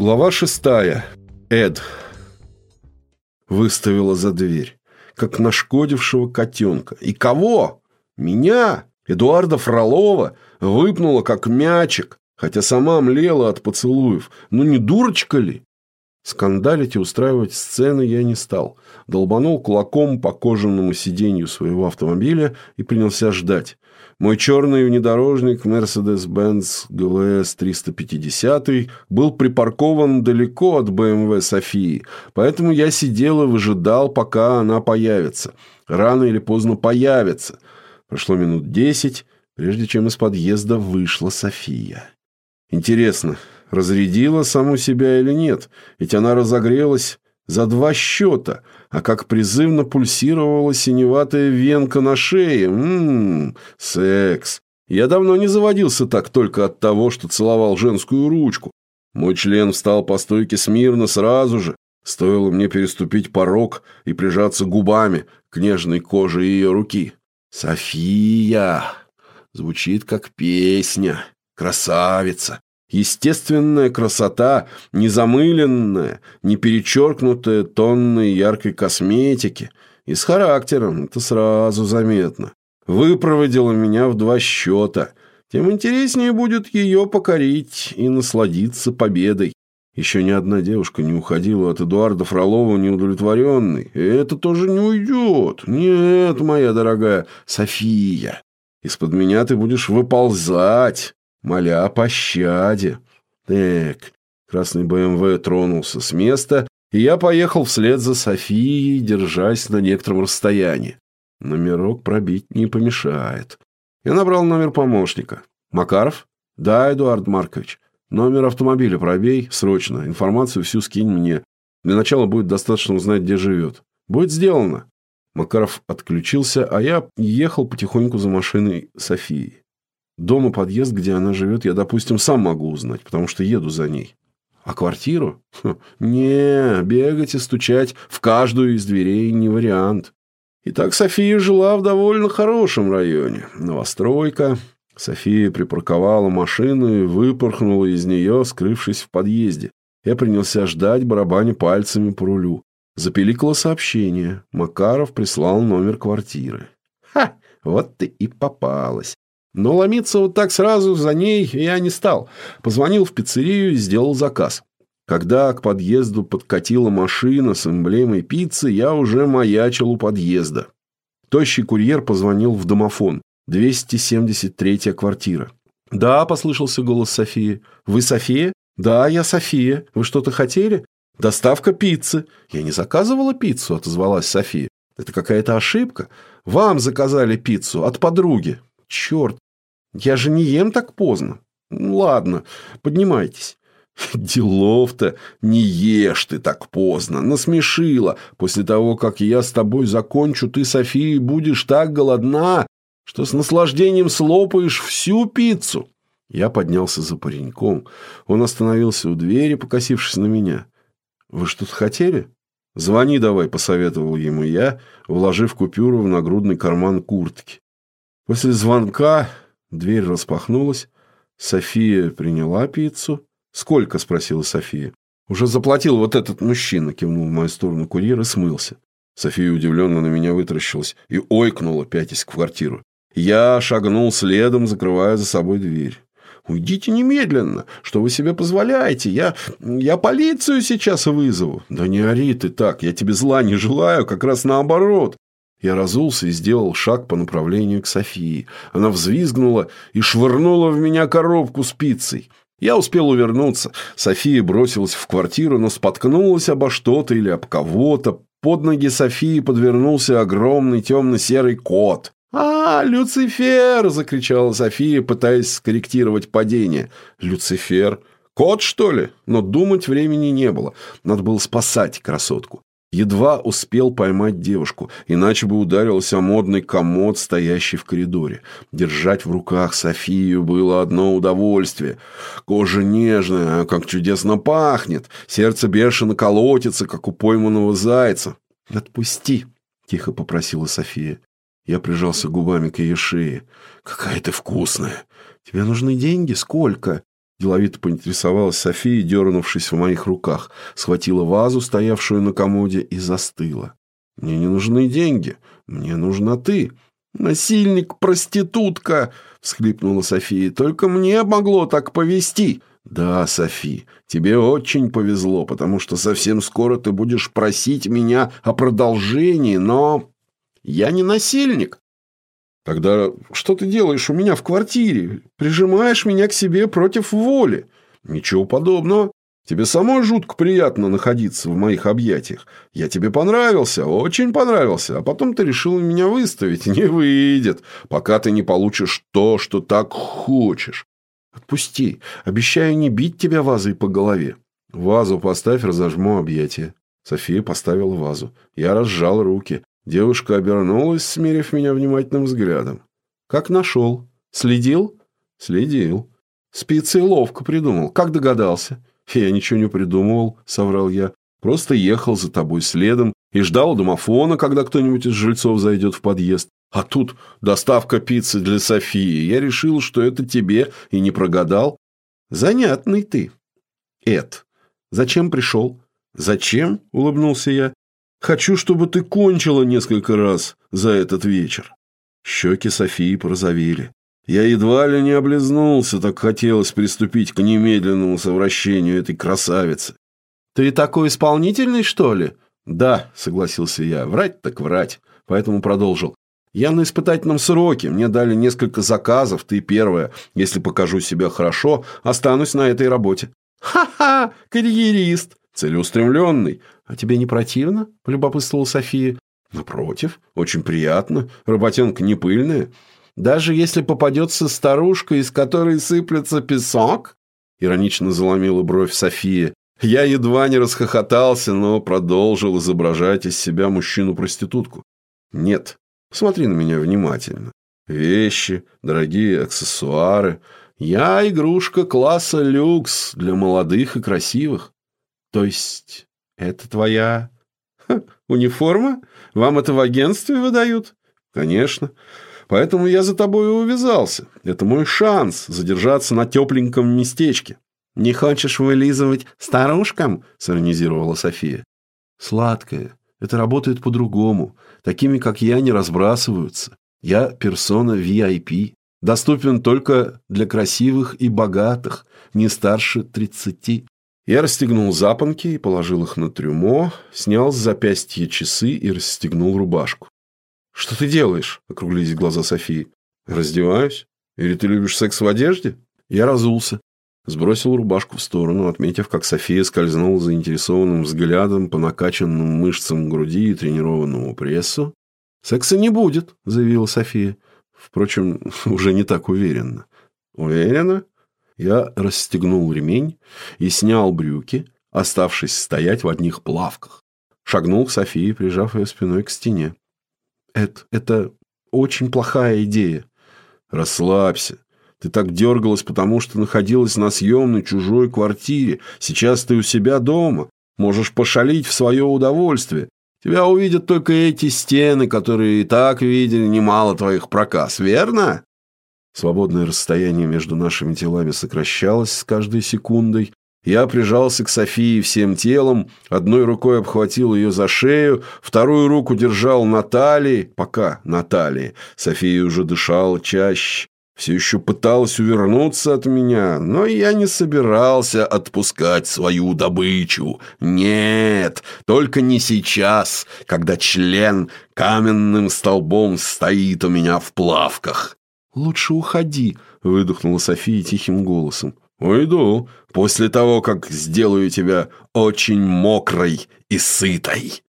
Глава шестая. Эд. Выставила за дверь, как нашкодившего котенка. И кого? Меня? Эдуарда Фролова? Выпнула, как мячик, хотя сама млела от поцелуев. Ну не дурочка ли? Скандалить и устраивать сцены я не стал. Долбанул кулаком по кожаному сиденью своего автомобиля и принялся ждать. Мой черный внедорожник Mercedes-Benz GLS 350 был припаркован далеко от BMW Софии, поэтому я сидел и выжидал, пока она появится. Рано или поздно появится. Прошло минут десять, прежде чем из подъезда вышла София. Интересно, разрядила саму себя или нет? Ведь она разогрелась за два счета, а как призывно пульсировала синеватая венка на шее. Ммм, секс. Я давно не заводился так только от того, что целовал женскую ручку. Мой член встал по стойке смирно сразу же. Стоило мне переступить порог и прижаться губами к нежной коже ее руки. «София!» Звучит как песня. Красавица. Естественная красота, незамыленная, не перечеркнутая тонной яркой косметики. И с характером, это сразу заметно. Выпроводила меня в два счета. Тем интереснее будет ее покорить и насладиться победой. Еще ни одна девушка не уходила от Эдуарда Фролова неудовлетворенной. Это тоже не уйдет. Нет, моя дорогая София. Из-под меня ты будешь выползать, моля о пощаде. Так, красный БМВ тронулся с места, и я поехал вслед за Софией, держась на некотором расстоянии. Номерок пробить не помешает. Я набрал номер помощника. «Макаров?» «Да, Эдуард Маркович. Номер автомобиля пробей, срочно. Информацию всю скинь мне. Для начала будет достаточно узнать, где живет. Будет сделано». Макаров отключился, а я ехал потихоньку за машиной Софии. Дома подъезд, где она живет, я, допустим, сам могу узнать, потому что еду за ней. А квартиру? Хм, не, бегать и стучать в каждую из дверей не вариант. Итак, София жила в довольно хорошем районе. Новостройка. София припарковала машину и выпорхнула из нее, скрывшись в подъезде. Я принялся ждать, барабаня пальцами по рулю. Запеликало сообщение. Макаров прислал номер квартиры. Ха, вот ты и попалась. Но ломиться вот так сразу за ней я не стал. Позвонил в пиццерию и сделал заказ. Когда к подъезду подкатила машина с эмблемой пиццы, я уже маячил у подъезда. Тощий курьер позвонил в домофон. 273-я квартира. «Да», — послышался голос Софии. «Вы София?» «Да, я София. Вы что-то хотели?» «Доставка пиццы». «Я не заказывала пиццу», — отозвалась София. «Это какая-то ошибка. Вам заказали пиццу от подруги». Черт, я же не ем так поздно. Ладно, поднимайтесь. Делов-то не ешь ты так поздно, насмешила. После того, как я с тобой закончу, ты, София, будешь так голодна, что с наслаждением слопаешь всю пиццу. Я поднялся за пареньком. Он остановился у двери, покосившись на меня. «Вы что-то хотели?» «Звони давай», — посоветовал ему я, вложив купюру в нагрудный карман куртки. После звонка дверь распахнулась. София приняла пиццу. «Сколько?» – спросила София. «Уже заплатил вот этот мужчина», – кивнул в мою сторону курьер и смылся. София удивленно на меня вытаращилась и ойкнула, пятясь в квартиру. Я шагнул следом, закрывая за собой дверь. «Уйдите немедленно! Что вы себе позволяете? Я... я полицию сейчас вызову!» «Да не ори ты так! Я тебе зла не желаю, как раз наоборот!» Я разулся и сделал шаг по направлению к Софии. Она взвизгнула и швырнула в меня коробку с пиццей. Я успел увернуться. София бросилась в квартиру, но споткнулась обо что-то или об кого-то. Под ноги Софии подвернулся огромный темно-серый кот. «А, Люцифер!» – закричала София, пытаясь скорректировать падение. «Люцифер? Кот, что ли?» Но думать времени не было. Надо было спасать красотку. Едва успел поймать девушку, иначе бы ударился о модный комод, стоящий в коридоре. Держать в руках Софию было одно удовольствие. Кожа нежная, как чудесно пахнет. Сердце бешено колотится, как у пойманного зайца. «Отпусти», — тихо попросила София. Я прижался губами к ее шее. «Какая ты вкусная! Тебе нужны деньги? Сколько?» Деловито поинтересовалась София, дернувшись в моих руках. Схватила вазу, стоявшую на комоде, и застыла. «Мне не нужны деньги. Мне нужна ты». «Насильник, проститутка!» — всхлипнула София. «Только мне могло так повести». «Да, Софи, тебе очень повезло, потому что совсем скоро ты будешь просить меня о продолжении, но я не насильник». «Тогда что ты делаешь у меня в квартире? Прижимаешь меня к себе против воли?» «Ничего подобного. Тебе самой жутко приятно находиться в моих объятиях. Я тебе понравился, очень понравился, а потом ты решил меня выставить. Не выйдет, пока ты не получишь то, что так хочешь. Отпусти. Обещаю не бить тебя вазой по голове. Вазу поставь, разожму объятия. София поставила вазу. Я разжал руки. Девушка обернулась, смерив меня внимательным взглядом. Как нашел? Следил? Следил. Спицы ловко придумал. Как догадался? Я ничего не придумывал, соврал я. Просто ехал за тобой следом и ждал домофона, когда кто-нибудь из жильцов зайдет в подъезд. А тут доставка пиццы для Софии. Я решил, что это тебе, и не прогадал. Занятный ты. Эд, зачем пришел? Зачем? Улыбнулся я. Хочу, чтобы ты кончила несколько раз за этот вечер. Щеки Софии порозовели. Я едва ли не облизнулся, так хотелось приступить к немедленному совращению этой красавицы. «Ты такой исполнительный, что ли?» «Да», — согласился я, — «врать так врать». Поэтому продолжил. Я на испытательном сроке, мне дали несколько заказов, ты первая. Если покажу себя хорошо, останусь на этой работе. Ха-ха, карьерист, целеустремленный. А тебе не противно? Полюбопытствовала София. Напротив, очень приятно, работенка не пыльная. Даже если попадется старушка, из которой сыплется песок? Иронично заломила бровь София. Я едва не расхохотался, но продолжил изображать из себя мужчину-проститутку. Нет, Смотри на меня внимательно. Вещи, дорогие аксессуары. Я игрушка класса люкс для молодых и красивых. То есть это твоя Ха, униформа? Вам это в агентстве выдают? Конечно. Поэтому я за тобой и увязался. Это мой шанс задержаться на тепленьком местечке. Не хочешь вылизывать старушкам? Сиронизировала София. Сладкая. Это работает по-другому. Такими, как я, не разбрасываются. Я персона VIP. Доступен только для красивых и богатых, не старше тридцати. Я расстегнул запонки и положил их на трюмо, снял с запястья часы и расстегнул рубашку. «Что ты делаешь?» – округлились глаза Софии. «Раздеваюсь. Или ты любишь секс в одежде?» Я разулся. Сбросил рубашку в сторону, отметив, как София скользнула заинтересованным взглядом по накачанным мышцам груди и тренированному прессу. «Секса не будет», — заявила София. Впрочем, уже не так уверенно. «Уверена?» Я расстегнул ремень и снял брюки, оставшись стоять в одних плавках. Шагнул к Софии, прижав ее спиной к стене. «Это... это очень плохая идея». «Расслабься. Ты так дергалась, потому что находилась на съемной чужой квартире. Сейчас ты у себя дома. Можешь пошалить в свое удовольствие. Тебя увидят только эти стены, которые и так видели немало твоих проказ, верно? Свободное расстояние между нашими телами сокращалось с каждой секундой. Я прижался к Софии всем телом, одной рукой обхватил ее за шею, вторую руку держал на талии, пока на талии. София уже дышала чаще все еще пыталась увернуться от меня, но я не собирался отпускать свою добычу. Нет, только не сейчас, когда член каменным столбом стоит у меня в плавках. «Лучше уходи», — выдохнула София тихим голосом. «Уйду, после того, как сделаю тебя очень мокрой и сытой».